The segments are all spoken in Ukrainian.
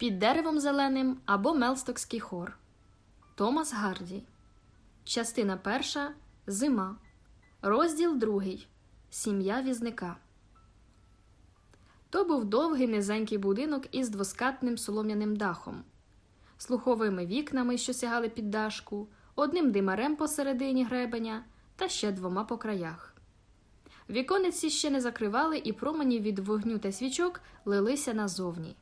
Під деревом зеленим або Мелстокський хор. Томас Гарді. Частина перша. Зима. Розділ другий. Сім'я візника. То був довгий низенький будинок із двоскатним солом'яним дахом, слуховими вікнами, що сягали під дашку, одним димарем посередині гребеня та ще двома по краях. Вікониці ще не закривали, і промені від вогню та свічок лилися назовні,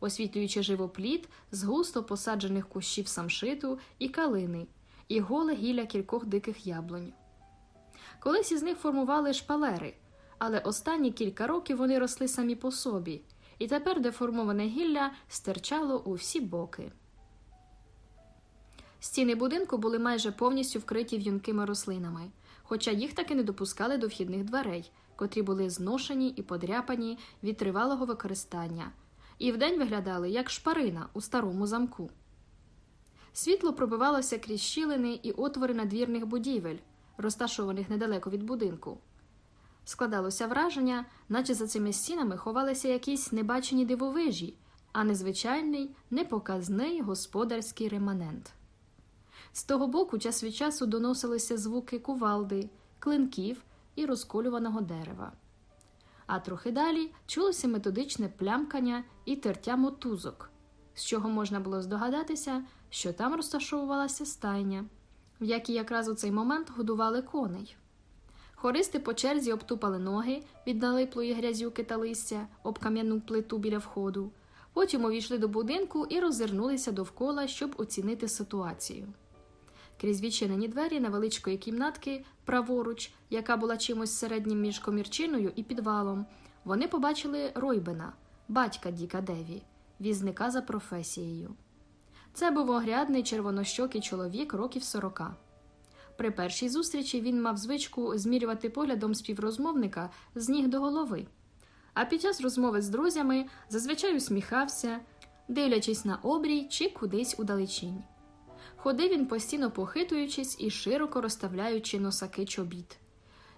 освітлюючи живопліт з густо посаджених кущів самшиту і калини, і голе гілля кількох диких яблунь. Колись із них формували шпалери, але останні кілька років вони росли самі по собі, і тепер деформоване гілля стирчало у всі боки. Стіни будинку були майже повністю вкриті в'юнкими рослинами, хоча їх таки не допускали до вхідних дверей, котрі були зношені і подряпані від тривалого використання, і вдень виглядали як шпарина у старому замку. Світло пробивалося крізь щілини і отвори надвірних будівель, розташованих недалеко від будинку. Складалося враження, наче за цими стінами ховалися якісь небачені дивовижі, а незвичайний, непоказний господарський реманент. З того боку час від часу доносилися звуки кувалди, клинків і розколюваного дерева. А трохи далі чулося методичне плямкання і тертя мотузок, з чого можна було здогадатися, що там розташовувалася стайня, в якій якраз у цей момент годували коней. Хористи по черзі обтупали ноги від налиплої грязюки та листя об кам'яну плиту біля входу, потім увійшли до будинку і роззирнулися довкола, щоб оцінити ситуацію. Крізь відчинені двері невеличкої кімнатки, праворуч, яка була чимось середнім між комірчиною і підвалом, вони побачили Ройбена, батька Діка Деві, візника за професією. Це був огрядний червонощокий чоловік років сорока. При першій зустрічі він мав звичку змірювати поглядом співрозмовника з ніг до голови, а під час розмови з друзями зазвичай усміхався, дивлячись на обрій чи кудись удалечінь. Ходив він постійно похитуючись і широко розставляючи носаки чобіт.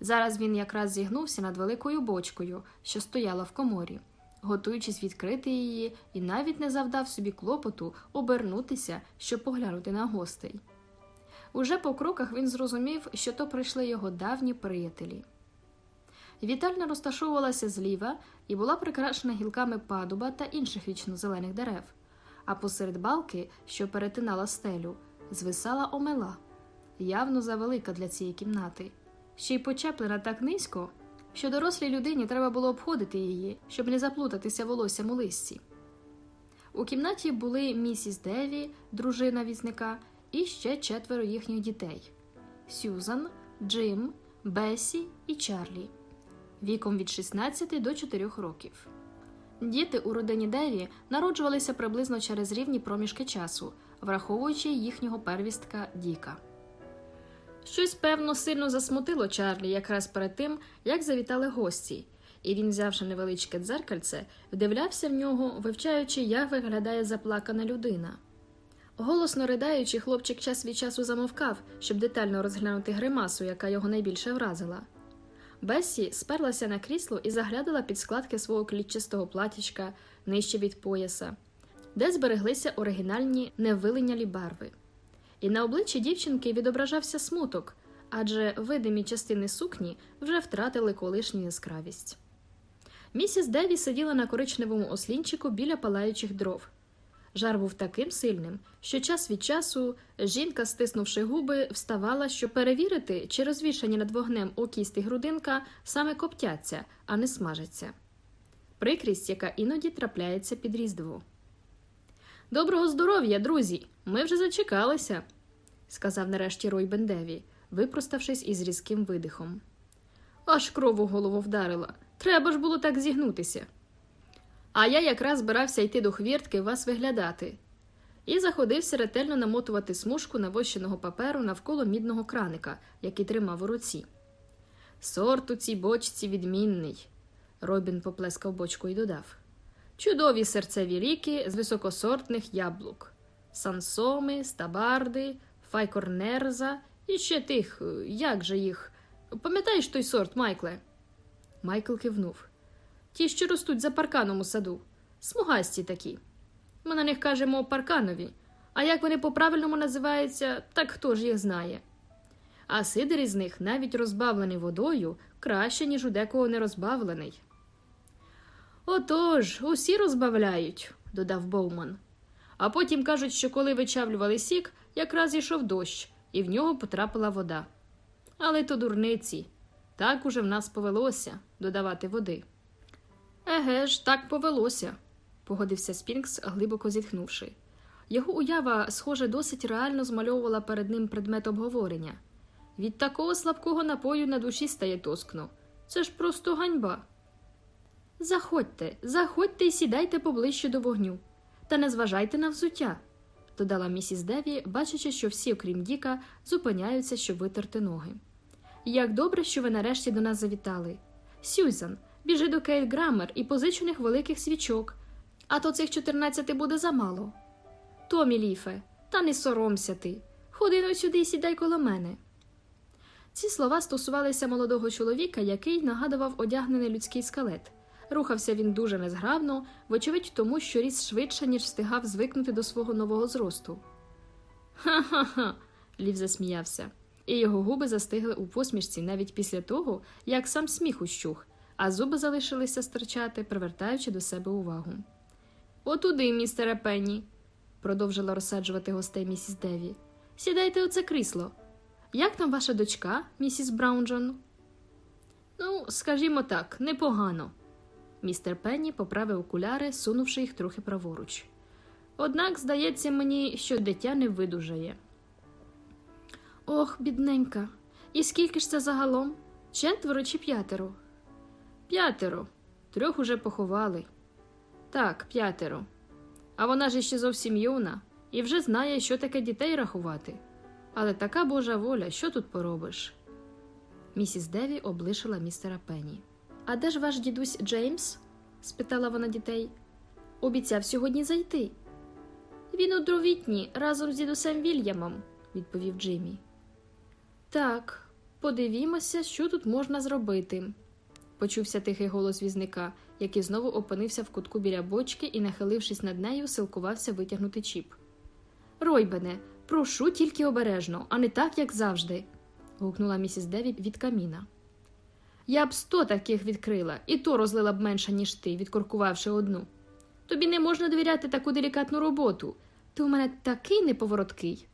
Зараз він якраз зігнувся над великою бочкою, що стояла в коморі, готуючись відкрити її, і навіть не завдав собі клопоту обернутися, щоб поглянути на гостей. Уже по кроках він зрозумів, що то прийшли його давні приятелі. Вітальня розташовувалася зліва і була прикрашена гілками падуба та інших вічно-зелених дерев, а посеред балки, що перетинала стелю, звисала омела, явно завелика для цієї кімнати, ще й почеплена так низько, що дорослій людині треба було обходити її, щоб не заплутатися волоссям у листі. У кімнаті були місіс Деві, дружина візника, і ще четверо їхніх дітей Сюзан, Джим, Бесі і Чарлі, віком від 16 до 4 років. Діти у родині Деві народжувалися приблизно через рівні проміжки часу, враховуючи їхнього первістка Діка. Щось, певно, сильно засмутило Чарлі якраз перед тим, як завітали гості, і він, взявши невеличке дзеркальце, вдивлявся в нього, вивчаючи, як виглядає заплакана людина. Голосно ридаючи, хлопчик час від часу замовкав, щоб детально розглянути гримасу, яка його найбільше вразила. Бесі сперлася на крісло і заглядала під складки свого клітчастого платічка нижче від пояса, де збереглися оригінальні невилинялі барви. І на обличчі дівчинки відображався смуток, адже видимі частини сукні вже втратили колишню яскравість. Місіс Деві сиділа на коричневому ослінчику біля палаючих дров. Жар був таким сильним, що час від часу жінка, стиснувши губи, вставала, щоб перевірити, чи розвішані над вогнем окість і грудинка саме коптяться, а не смажаться. Прикрість, яка іноді трапляється під різдво. Доброго здоров'я, друзі! Ми вже зачекалися, сказав нарешті Рой Бендеві, випроставшись із різким видихом. Аж кров у голову вдарила. Треба ж було так зігнутися. А я якраз збирався йти до хвіртки вас виглядати, і заходився ретельно намотувати смужку навощеного паперу навколо мідного краника, який тримав у руці. Сорт у цій бочці відмінний, Робін поплескав бочку і додав. Чудові серцеві ріки з високосортних яблук, сансоми, стабарди, файкорнерза і ще тих, як же їх. Пам'ятаєш той сорт, Майкле? Майкл кивнув. Ті, що ростуть за парканом у саду, смугасті такі. Ми на них кажемо парканові, а як вони по-правильному називаються, так хто ж їх знає. А сидр із них, навіть розбавлений водою, краще, ніж у декого не розбавлений. Отож, усі розбавляють, додав Боуман. А потім кажуть, що коли вичавлювали сік, якраз йшов дощ, і в нього потрапила вода. Але то дурниці. Так уже в нас повелося додавати води. Еге ж, так повелося, погодився Спінкс, глибоко зітхнувши. Його уява, схоже, досить реально змальовувала перед ним предмет обговорення. Від такого слабкого напою на душі стає тоскно. Це ж просто ганьба. Заходьте, заходьте і сідайте поближче до вогню, та не зважайте на взуття, додала місіс Деві, бачачи, що всі, окрім Діка, зупиняються, щоб витерти ноги. Як добре, що ви нарешті до нас завітали. Сюзан, біжи до Кейт Граммер і позич у них великих свічок, а то цих чотирнадцяти буде замало. Томі Ліфе, та не соромся ти. Ходи но сюди і сідай коло мене. Ці слова стосувалися молодого чоловіка, який нагадував одягнений людський скелет. Рухався він дуже незграбно, вочевидь, тому що ріс швидше, ніж встигав звикнути до свого нового зросту. Ха ха ха. Лів засміявся, і його губи застигли у посмішці навіть після того, як сам сміх ущух, а зуби залишилися стирчати, привертаючи до себе увагу. Отуди, містере Пенні, продовжила розсаджувати гостей місіс Деві. Сідайте у це крісло. Як там ваша дочка, місіс Браунджон? Ну, скажімо так, непогано. Містер Пенні поправив окуляри, сунувши їх трохи праворуч. Однак, здається мені, що дитя не видужає. Ох, бідненька. І скільки ж це загалом? Четверо чи п'ятеро? П'ятеро. Трьох уже поховали. Так, п'ятеро. А вона ж іще зовсім юна і вже знає, що таке дітей рахувати. Але така божа воля, що тут поробиш? Місіс Деві облишила містера Пенні. А де ж ваш дідусь Джеймс? спитала вона дітей. Обіцяв сьогодні зайти. Він у дровітні разом з дідусем Вільямом, відповів Джиммі. Так, подивімося, що тут можна зробити, почувся тихий голос візника, який знову опинився в кутку біля бочки і, нахилившись над нею, силкувався витягнути чіп. Ройбене, прошу тільки обережно, а не так, як завжди. гукнула місіс Деві від каміна. Я б сто таких відкрила, і то розлила б менше, ніж ти, відкоркувавши одну. Тобі не можна довіряти таку делікатну роботу. Ти у мене такий неповороткий.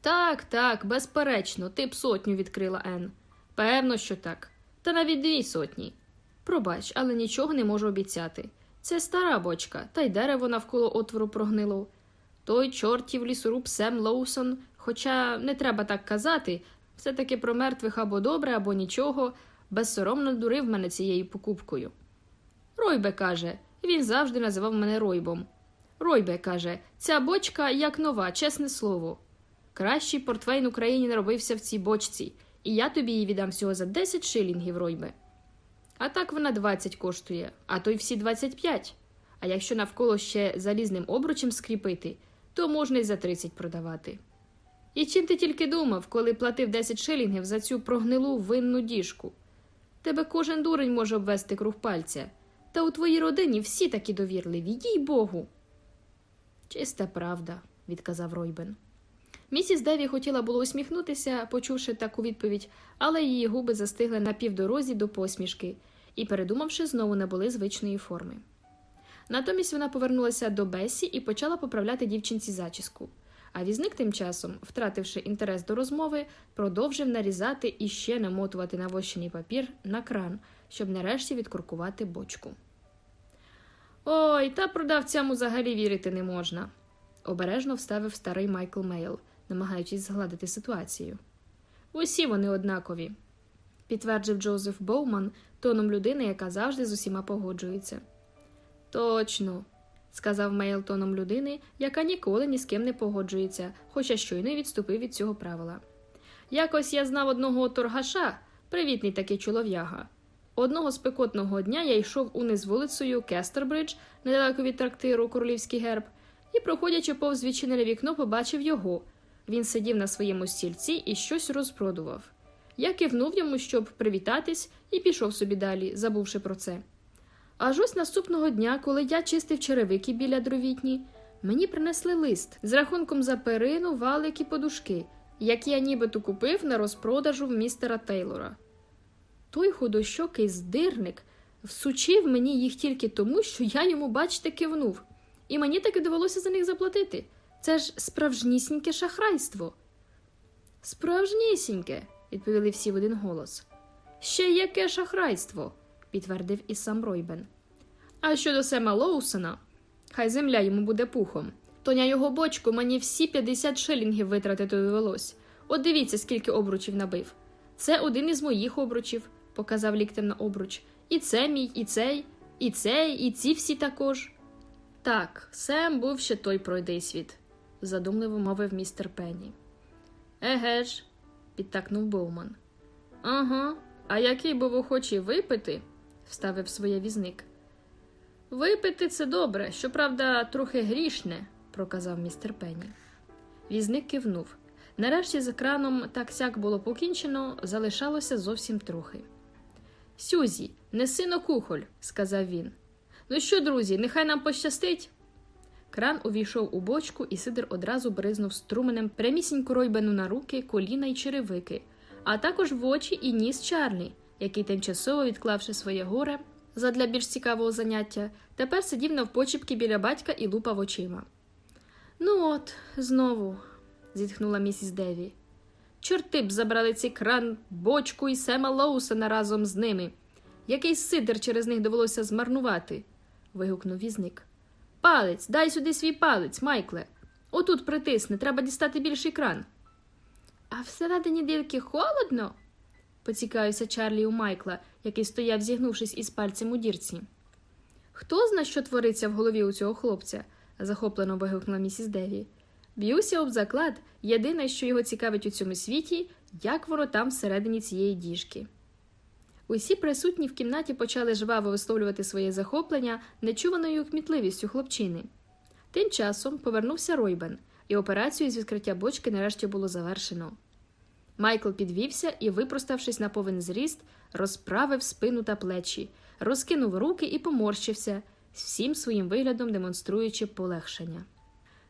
Так, так, безперечно, ти б сотню відкрила Ен. Певно, що так. Та навіть дві сотні. Пробач, але нічого не можу обіцяти. Це стара бочка, та й дерево навколо отвору прогнило. Той чортів лісоруб Сем Лоусон, хоча не треба так казати, все таки про мертвих або добре, або нічого, безсоромно дурив мене цією покупкою. Ройбе каже, він завжди називав мене Ройбом. Ройбе каже, ця бочка як нова, чесне слово. Кращий портвейн Україні не робився в цій бочці, і я тобі її віддам всього за 10 шилінгів, Ройбе. А так вона 20 коштує, а то й всі 25. А якщо навколо ще залізним обручем скріпити, то можна й за 30 продавати. І чим ти тільки думав, коли платив 10 шилінгів за цю прогнилу винну діжку? Тебе кожен дурень може обвести круг пальця, та у твоїй родині всі такі довірливі, їй Богу. Чиста правда, відказав Ройбен. Місіс Деві хотіла було усміхнутися, почувши таку відповідь, але її губи застигли на півдорозі до посмішки і, передумавши, знову набули звичної форми. Натомість вона повернулася до Бесі і почала поправляти дівчинці зачіску. А візник тим часом, втративши інтерес до розмови, продовжив нарізати і ще намотувати навощений папір на кран, щоб нарешті відкуркувати бочку. Ой, та продавцям взагалі вірити не можна, обережно вставив старий Майкл Мейл, намагаючись згладити ситуацію. Усі вони однакові, підтверджив Джозеф Боуман тоном людини, яка завжди з усіма погоджується. Точно, сказав Мейл тоном людини, яка ніколи ні з ким не погоджується, хоча щойно відступив від цього правила. Якось я знав одного торгаша, привітний такий чолов'яга. Одного спекотного дня я йшов униз вулицею Кестербридж, недалеко від трактиру Королівський герб, і, проходячи повз відчинене вікно, побачив його. Він сидів на своєму стільці і щось розпродував. Я кивнув йому, щоб привітатись, і пішов собі далі, забувши про це. Аж ось наступного дня, коли я чистив черевики біля дровітні, мені принесли лист з рахунком за перину, валик і подушки, які я нібито купив на розпродажу в містера Тейлора. Той худощокий здирник всучив мені їх тільки тому, що я йому, бачите, кивнув, і мені таки довелося за них заплатити. Це ж справжнісіньке шахрайство. Справжнісіньке, відповіли всі в один голос. Ще яке шахрайство, підтвердив і сам Ройбен. А щодо Сема Лоусона, хай земля йому буде пухом. То на його бочку мені всі 50 шилінгів витратити довелось. От дивіться, скільки обручів набив. Це один із моїх обручів, показав ліктем на обруч. І це мій, і цей, і цей, і ці всі також. Так, Сем був ще той пройдий світ, задумливо мовив містер Пенні. Еге ж, підтакнув Боуман. Ага, а який був охочий випити, вставив своє візник. Випити це добре, щоправда, трохи грішне, проказав містер Пенні. Візник кивнув. Нарешті з екраном так сяк було покінчено, залишалося зовсім трохи. Сюзі, неси на кухоль, сказав він. Ну що, друзі, нехай нам пощастить. Кран увійшов у бочку, і Сидор одразу бризнув струменем прямісінько Ройбену на руки, коліна й черевики, а також в очі і ніс Чарлі, який, тимчасово відклавши своє горе задля більш цікавого заняття, тепер сидів навпочіпки біля батька і лупав очима. Ну от, знову, зітхнула місіс Деві. Чорти б забрали цей кран, бочку і Сема Лоусона разом з ними. Який сидер через них довелося змарнувати. вигукнув візник. Палець, дай сюди свій палець, Майкле. Отут притисни, треба дістати більший кран. А всередині дірки холодно? Поцікавився Чарлі у Майкла, який стояв, зігнувшись із пальцем у дірці. Хто зна, що твориться в голові у цього хлопця? захоплено вигукнула місіс Деві. Б'юся об заклад, єдине, що його цікавить у цьому світі, як воно там всередині цієї діжки. Усі присутні в кімнаті почали жваво висловлювати своє захоплення нечуваною кмітливістю хлопчини. Тим часом повернувся Ройбен, і операцію з відкриття бочки нарешті було завершено. Майкл підвівся і, випроставшись на повен зріст, розправив спину та плечі, розкинув руки і поморщився, всім своїм виглядом демонструючи полегшення.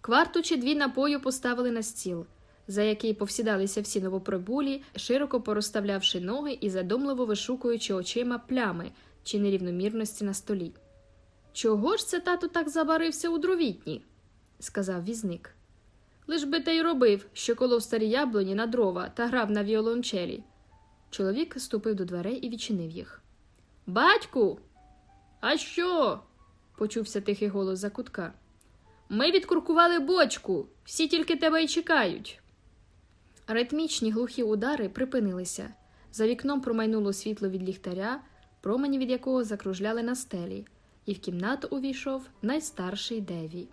Кварту чи дві напою поставили на стіл, за який повсідалися всі новоприбулі, широко порозставлявши ноги і задумливо вишукуючи очима плями чи нерівномірності на столі. Чого ж це тато так забарився у дровітні? сказав візник. Лиш би те й робив, що колов старі яблуні на дрова та грав на віолончелі. Чоловік ступив до дверей і відчинив їх. Батьку, а що? почувся тихий голос за кутка. Ми відкуркували бочку, всі тільки тебе й чекають. Ритмічні глухі удари припинилися. За вікном промайнуло світло від ліхтаря, промені від якого закружляли на стелі, і в кімнату увійшов найстарший Деві.